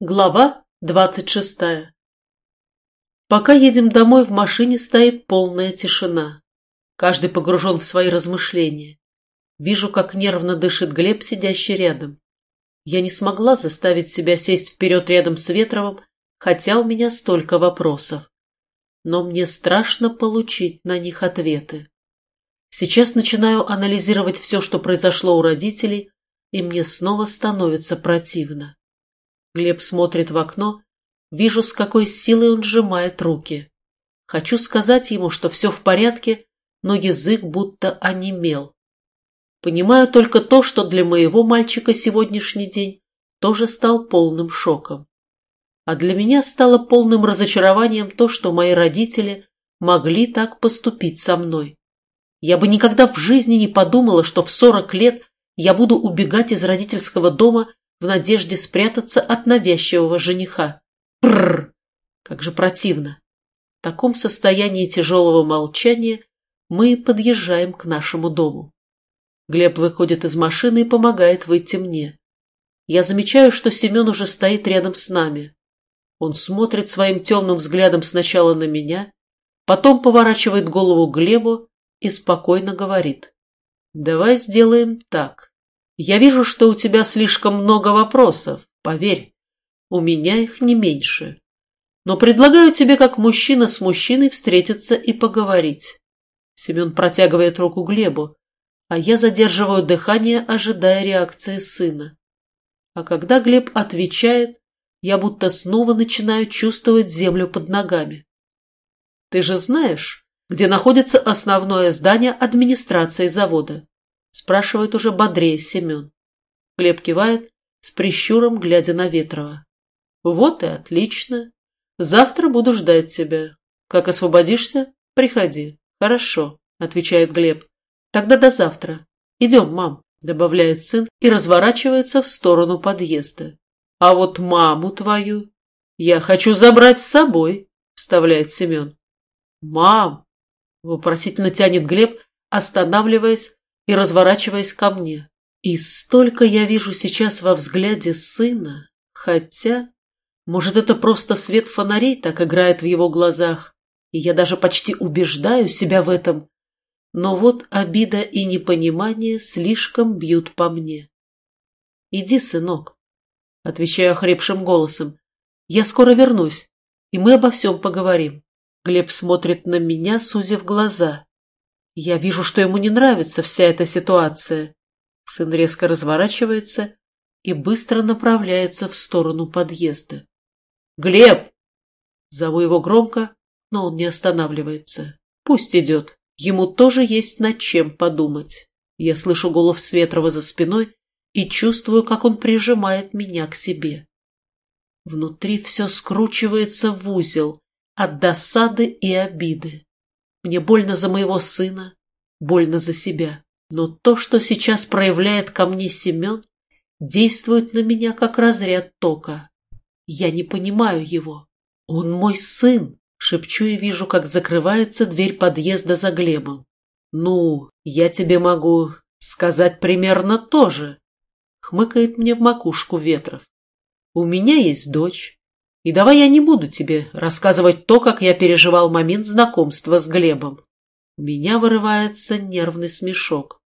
Глава двадцать шестая Пока едем домой, в машине стоит полная тишина. Каждый погружен в свои размышления. Вижу, как нервно дышит Глеб, сидящий рядом. Я не смогла заставить себя сесть вперед рядом с Ветровым, хотя у меня столько вопросов. Но мне страшно получить на них ответы. Сейчас начинаю анализировать все, что произошло у родителей, и мне снова становится противно. Глеб смотрит в окно. Вижу, с какой силой он сжимает руки. Хочу сказать ему, что все в порядке, но язык будто онемел. Понимаю только то, что для моего мальчика сегодняшний день тоже стал полным шоком. А для меня стало полным разочарованием то, что мои родители могли так поступить со мной. Я бы никогда в жизни не подумала, что в сорок лет я буду убегать из родительского дома в надежде спрятаться от навязчивого жениха. Прррр! Как же противно! В таком состоянии тяжелого молчания мы подъезжаем к нашему дому. Глеб выходит из машины и помогает выйти мне. Я замечаю, что Семен уже стоит рядом с нами. Он смотрит своим темным взглядом сначала на меня, потом поворачивает голову Глебу и спокойно говорит. «Давай сделаем так. Я вижу, что у тебя слишком много вопросов, поверь. У меня их не меньше. Но предлагаю тебе, как мужчина с мужчиной, встретиться и поговорить. Семен протягивает руку Глебу, а я задерживаю дыхание, ожидая реакции сына. А когда Глеб отвечает, я будто снова начинаю чувствовать землю под ногами. Ты же знаешь, где находится основное здание администрации завода? Спрашивает уже бодрее Семен. Глеб кивает, с прищуром глядя на Ветрова. Вот и отлично. Завтра буду ждать тебя. Как освободишься, приходи. Хорошо, отвечает Глеб. Тогда до завтра. Идем, мам, добавляет сын и разворачивается в сторону подъезда. А вот маму твою я хочу забрать с собой, вставляет Семен. Мам! Вопросительно тянет Глеб, останавливаясь и разворачиваясь ко мне. И столько я вижу сейчас во взгляде сына, хотя, может, это просто свет фонарей так играет в его глазах, и я даже почти убеждаю себя в этом, но вот обида и непонимание слишком бьют по мне. «Иди, сынок», — отвечаю хрипшим голосом, — «я скоро вернусь, и мы обо всем поговорим». Глеб смотрит на меня, сузив глаза. Я вижу, что ему не нравится вся эта ситуация. Сын резко разворачивается и быстро направляется в сторону подъезда. «Глеб!» Зову его громко, но он не останавливается. Пусть идет. Ему тоже есть над чем подумать. Я слышу голос Светрова за спиной и чувствую, как он прижимает меня к себе. Внутри все скручивается в узел от досады и обиды. Мне больно за моего сына, больно за себя. Но то, что сейчас проявляет ко мне Семен, действует на меня как разряд тока. Я не понимаю его. Он мой сын, шепчу и вижу, как закрывается дверь подъезда за Глебом. Ну, я тебе могу сказать примерно то же, хмыкает мне в макушку Ветров. У меня есть дочь, и давай я не буду тебе рассказывать то, как я переживал момент знакомства с Глебом. У меня вырывается нервный смешок.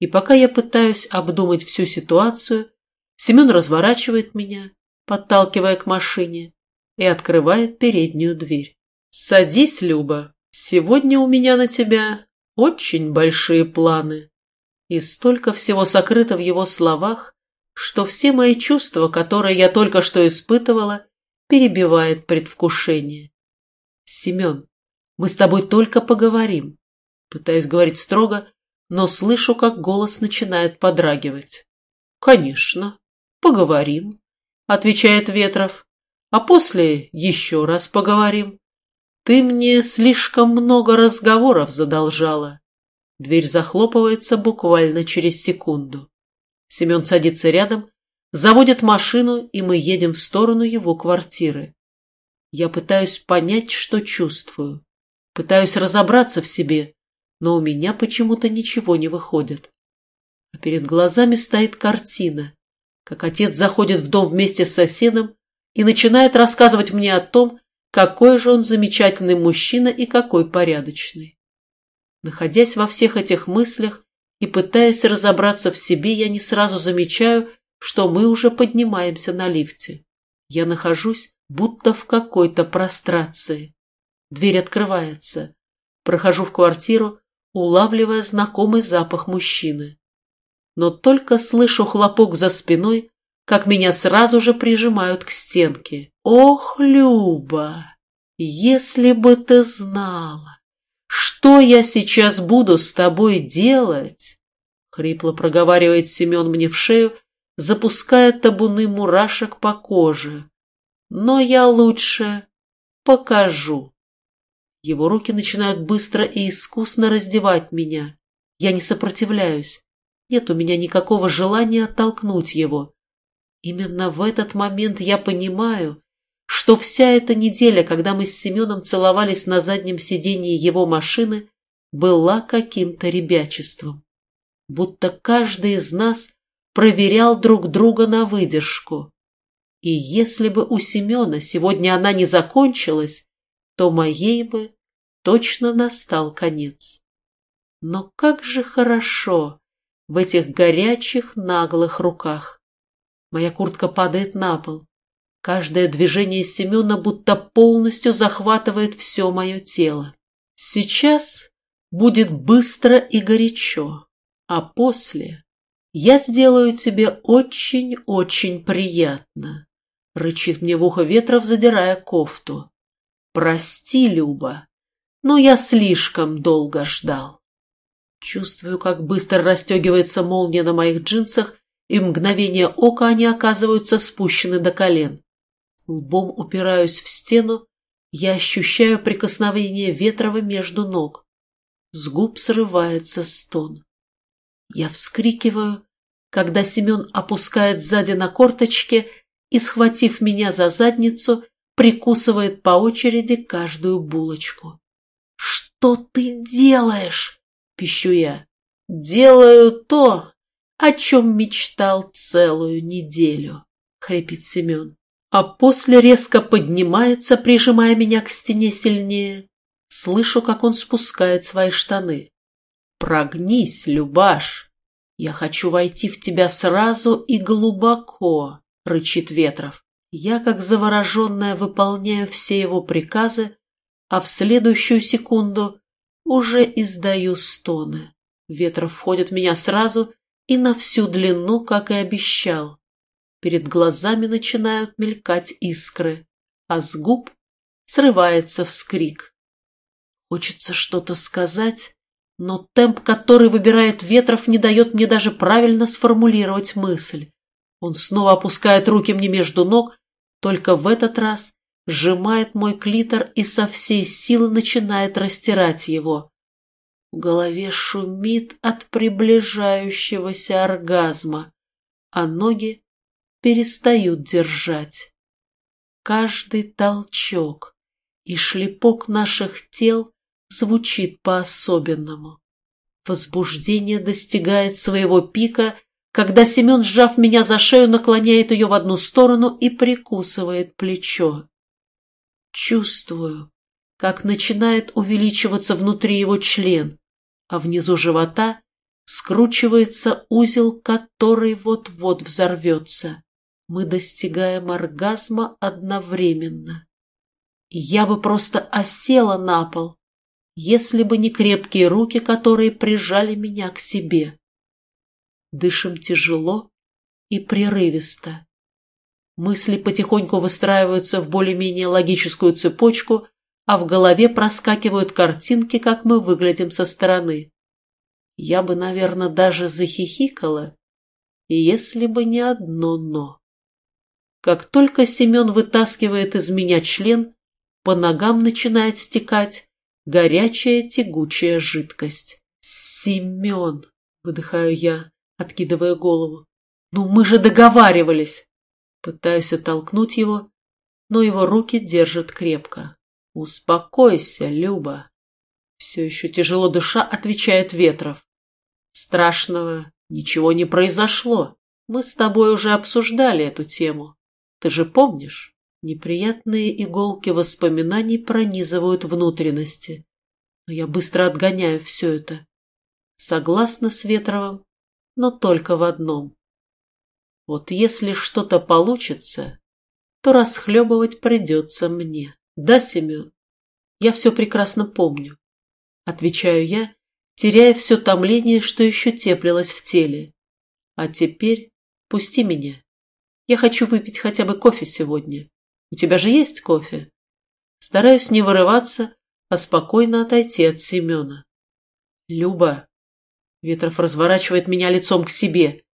И пока я пытаюсь обдумать всю ситуацию, Семен разворачивает меня, подталкивая к машине, и открывает переднюю дверь. «Садись, Люба, сегодня у меня на тебя очень большие планы». И столько всего сокрыто в его словах, что все мои чувства, которые я только что испытывала, перебивает предвкушение. «Семен, мы с тобой только поговорим». Пытаюсь говорить строго, но слышу, как голос начинает подрагивать. «Конечно, поговорим», — отвечает Ветров. «А после еще раз поговорим. Ты мне слишком много разговоров задолжала». Дверь захлопывается буквально через секунду. Семен садится рядом Заводят машину, и мы едем в сторону его квартиры. Я пытаюсь понять, что чувствую. Пытаюсь разобраться в себе, но у меня почему-то ничего не выходит. А перед глазами стоит картина, как отец заходит в дом вместе с соседом и начинает рассказывать мне о том, какой же он замечательный мужчина и какой порядочный. Находясь во всех этих мыслях и пытаясь разобраться в себе, я не сразу замечаю, что мы уже поднимаемся на лифте. Я нахожусь будто в какой-то прострации. Дверь открывается. Прохожу в квартиру, улавливая знакомый запах мужчины. Но только слышу хлопок за спиной, как меня сразу же прижимают к стенке. «Ох, Люба, если бы ты знала, что я сейчас буду с тобой делать?» Хрипло проговаривает Семен мне в шею, запуская табуны мурашек по коже. «Но я лучше покажу». Его руки начинают быстро и искусно раздевать меня. Я не сопротивляюсь. Нет у меня никакого желания оттолкнуть его. Именно в этот момент я понимаю, что вся эта неделя, когда мы с Семеном целовались на заднем сидении его машины, была каким-то ребячеством. Будто каждый из нас проверял друг друга на выдержку. И если бы у Семена сегодня она не закончилась, то моей бы точно настал конец. Но как же хорошо в этих горячих наглых руках! Моя куртка падает на пол. Каждое движение Семена будто полностью захватывает все мое тело. Сейчас будет быстро и горячо, а после я сделаю тебе очень-очень приятно, рычит мне в ухо Ветров, задирая кофту. Прости, Люба, но я слишком долго ждал. Чувствую, как быстро расстегивается молния на моих джинсах, и мгновение ока они оказываются спущены до колен. Лбом упираюсь в стену, я ощущаю прикосновение Ветрова между ног. С губ срывается стон. Я вскрикиваю, когда Семен опускает сзади на корточки и, схватив меня за задницу, прикусывает по очереди каждую булочку. «Что ты делаешь?» — пищу я. «Делаю то, о чем мечтал целую неделю», — хрипит Семен. А после резко поднимается, прижимая меня к стене сильнее. Слышу, как он спускает свои штаны. «Прогнись, Любаш! Я хочу войти в тебя сразу и глубоко!» — рычит Ветров. Я, как завороженная, выполняю все его приказы, а в следующую секунду уже издаю стоны. Ветров входит в меня сразу и на всю длину, как и обещал. Перед глазами начинают мелькать искры, а с губ срывается вскрик. Хочется что-то сказать, но темп, который выбирает Ветров, не дает мне даже правильно сформулировать мысль. Он снова опускает руки мне между ног, только в этот раз сжимает мой клитор и со всей силы начинает растирать его. В голове шумит от приближающегося оргазма, а ноги перестают держать. Каждый толчок и шлепок наших тел звучит по-особенному. Возбуждение достигает своего пика, когда Семен, сжав меня за шею, наклоняет ее в одну сторону и прикусывает плечо. Чувствую, как начинает увеличиваться внутри его член, а внизу живота скручивается узел, который вот-вот взорвется. Мы достигаем оргазма одновременно. Я бы просто осела на пол, если бы не крепкие руки, которые прижали меня к себе. Дышим тяжело и прерывисто. Мысли потихоньку выстраиваются в более-менее логическую цепочку, а в голове проскакивают картинки, как мы выглядим со стороны. Я бы, наверное, даже захихикала, если бы не одно «но». Как только Семен вытаскивает из меня член, по ногам начинает стекать горячая тягучая жидкость. «Семен!» — выдыхаю я, откидывая голову. «Ну мы же договаривались!» Пытаюсь оттолкнуть его, но его руки держат крепко. «Успокойся, Люба!» Все еще тяжело дыша, отвечает Ветров. «Страшного ничего не произошло. Мы с тобой уже обсуждали эту тему. Ты же помнишь?» Неприятные иголки воспоминаний пронизывают внутренности, но я быстро отгоняю все это. Согласна с Ветровым, но только в одном. Вот если что-то получится, то расхлебывать придется мне. Да, Семен? Я все прекрасно помню. Отвечаю я, теряя все томление, что еще теплилось в теле. А теперь пусти меня. Я хочу выпить хотя бы кофе сегодня. У тебя же есть кофе? Стараюсь не вырываться, а спокойно отойти от Семена. Люба. Ветров разворачивает меня лицом к себе.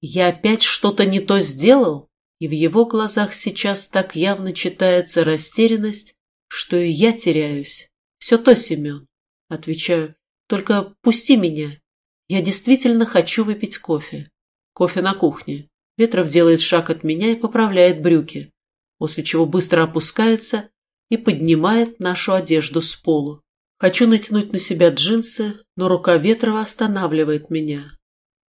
Я опять что-то не то сделал? И в его глазах сейчас так явно читается растерянность, что и я теряюсь. Все то, Семен. Отвечаю, только пусти меня. Я действительно хочу выпить кофе. Кофе на кухне. Ветров делает шаг от меня и поправляет брюки, после чего быстро опускается и поднимает нашу одежду с полу. Хочу натянуть на себя джинсы, но рука Ветрова останавливает меня.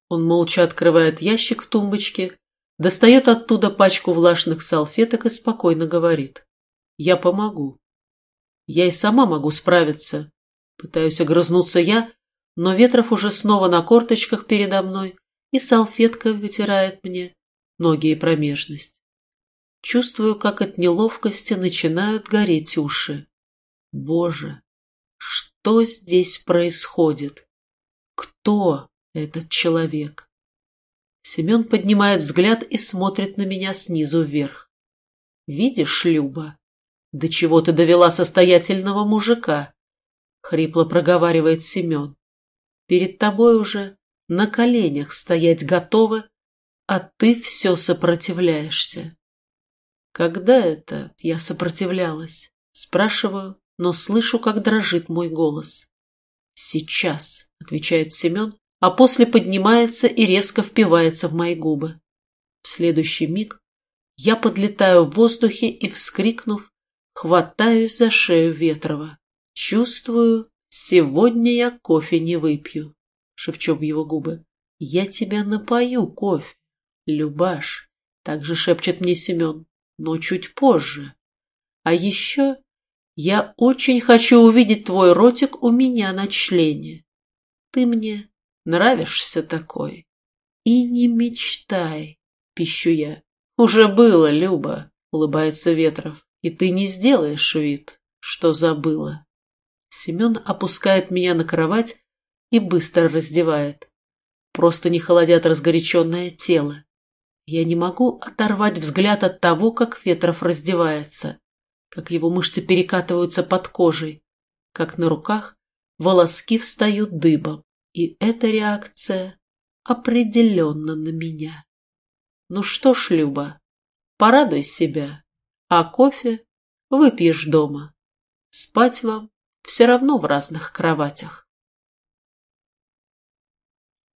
Он молча открывает ящик в тумбочке, достает оттуда пачку влажных салфеток и спокойно говорит. «Я помогу. Я и сама могу справиться». Пытаюсь огрызнуться я, но Ветров уже снова на корточках передо мной и салфеткой вытирает мне ноги и промежность. Чувствую, как от неловкости начинают гореть уши. Боже, что здесь происходит? Кто этот человек. Семен поднимает взгляд и смотрит на меня снизу вверх. «Видишь, Люба, до чего ты довела состоятельного мужика?» — хрипло проговаривает Семен. «Перед тобой уже на коленях стоять готовы, а ты все сопротивляешься». «Когда это я сопротивлялась?» — спрашиваю, но слышу, как дрожит мой голос. «Сейчас», — отвечает Семен, а после поднимается и резко впивается в мои губы. В следующий миг я подлетаю в воздухе и, вскрикнув, хватаюсь за шею Ветрова. Чувствую, сегодня я кофе не выпью, шепчу в его губы. Я тебя напою кофе, Любаш, также шепчет мне Семен, но чуть позже. А еще я очень хочу увидеть твой ротик у меня на члене. Ты мне Нравишься такой. И не мечтай, пищу я. Уже было, Люба, улыбается Ветров, и ты не сделаешь вид, что забыла. Семен опускает меня на кровать и быстро раздевает. Просто не холодят разгоряченное тело. Я не могу оторвать взгляд от того, как Ветров раздевается, как его мышцы перекатываются под кожей, как на руках волоски встают дыбом. И эта реакция определенно на меня. Ну что ж, Люба, порадуй себя, а кофе выпьешь дома. Спать вам все равно в разных кроватях.